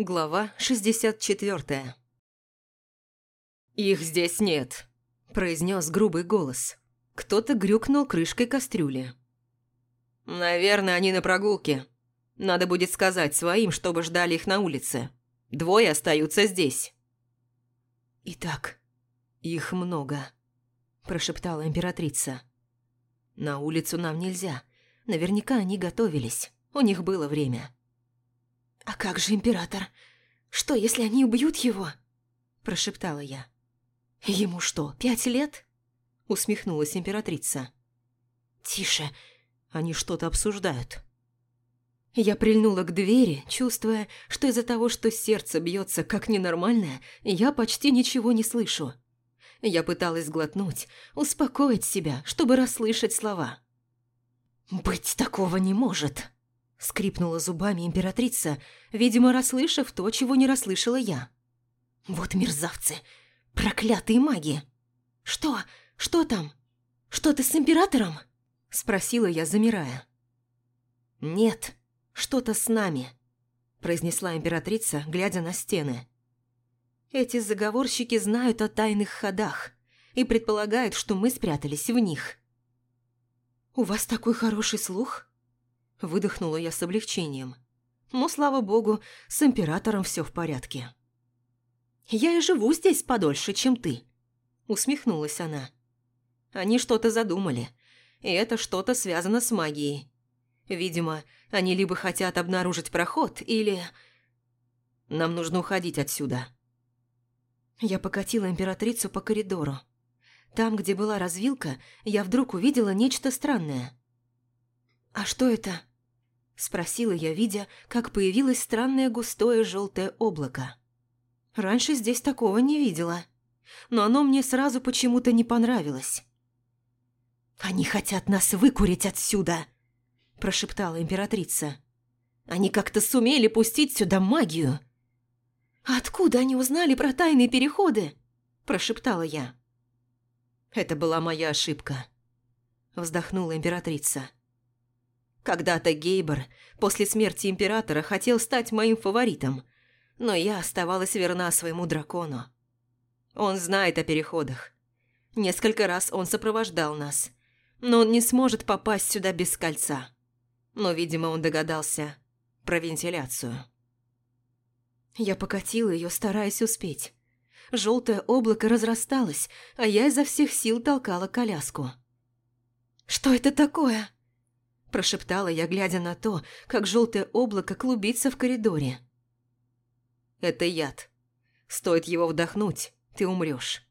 Глава 64 «Их здесь нет», – произнес грубый голос. Кто-то грюкнул крышкой кастрюли. «Наверное, они на прогулке. Надо будет сказать своим, чтобы ждали их на улице. Двое остаются здесь». «Итак, их много», – прошептала императрица. «На улицу нам нельзя. Наверняка они готовились. У них было время». «А как же император? Что, если они убьют его?» – прошептала я. «Ему что, пять лет?» – усмехнулась императрица. «Тише, они что-то обсуждают». Я прильнула к двери, чувствуя, что из-за того, что сердце бьется как ненормальное, я почти ничего не слышу. Я пыталась глотнуть, успокоить себя, чтобы расслышать слова. «Быть такого не может!» Скрипнула зубами императрица, видимо, расслышав то, чего не расслышала я. «Вот мерзавцы! Проклятые маги!» «Что? Что там? Что ты с императором?» Спросила я, замирая. «Нет, что-то с нами», произнесла императрица, глядя на стены. «Эти заговорщики знают о тайных ходах и предполагают, что мы спрятались в них». «У вас такой хороший слух?» Выдохнула я с облегчением. Но, слава богу, с императором все в порядке. «Я и живу здесь подольше, чем ты», – усмехнулась она. «Они что-то задумали, и это что-то связано с магией. Видимо, они либо хотят обнаружить проход, или... Нам нужно уходить отсюда». Я покатила императрицу по коридору. Там, где была развилка, я вдруг увидела нечто странное. «А что это?» Спросила я, видя, как появилось странное густое желтое облако. Раньше здесь такого не видела, но оно мне сразу почему-то не понравилось. «Они хотят нас выкурить отсюда!» – прошептала императрица. «Они как-то сумели пустить сюда магию!» «Откуда они узнали про тайные переходы?» – прошептала я. «Это была моя ошибка», – вздохнула императрица. Когда-то Гейбер после смерти императора хотел стать моим фаворитом, но я оставалась верна своему дракону. Он знает о переходах. Несколько раз он сопровождал нас, но он не сможет попасть сюда без кольца. Но, видимо, он догадался про вентиляцию. Я покатила ее, стараясь успеть. Желтое облако разрасталось, а я изо всех сил толкала коляску. «Что это такое?» Прошептала я, глядя на то, как желтое облако клубится в коридоре. Это яд. Стоит его вдохнуть, ты умрешь.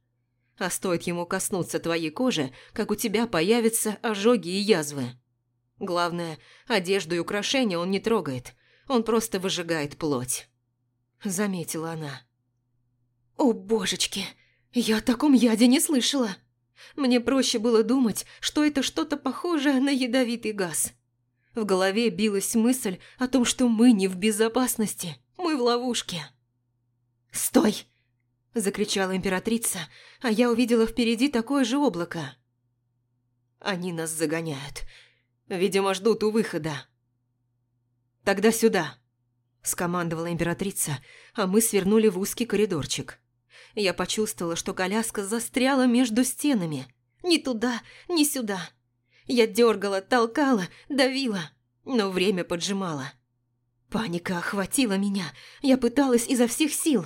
А стоит ему коснуться твоей кожи, как у тебя появятся ожоги и язвы. Главное, одежду и украшения он не трогает, он просто выжигает плоть. Заметила она. О, божечки, я о таком яде не слышала. Мне проще было думать, что это что-то похожее на ядовитый газ. В голове билась мысль о том, что мы не в безопасности, мы в ловушке. «Стой!» – закричала императрица, а я увидела впереди такое же облако. Они нас загоняют. Видимо, ждут у выхода. «Тогда сюда!» – скомандовала императрица, а мы свернули в узкий коридорчик. Я почувствовала, что коляска застряла между стенами. Ни туда, ни сюда. Я дергала, толкала, давила, но время поджимало. Паника охватила меня. Я пыталась изо всех сил.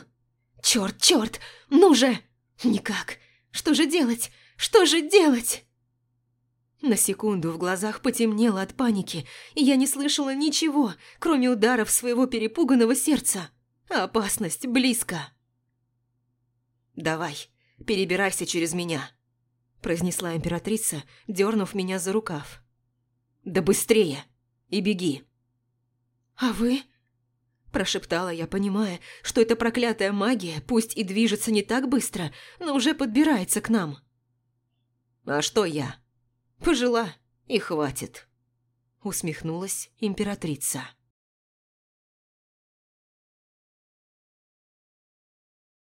Черт, черт, ну же! Никак. Что же делать? Что же делать? На секунду в глазах потемнело от паники, и я не слышала ничего, кроме ударов своего перепуганного сердца. Опасность близко. «Давай, перебирайся через меня», – произнесла императрица, дернув меня за рукав. «Да быстрее! И беги!» «А вы?» – прошептала я, понимая, что эта проклятая магия, пусть и движется не так быстро, но уже подбирается к нам. «А что я? Пожила, и хватит», – усмехнулась императрица.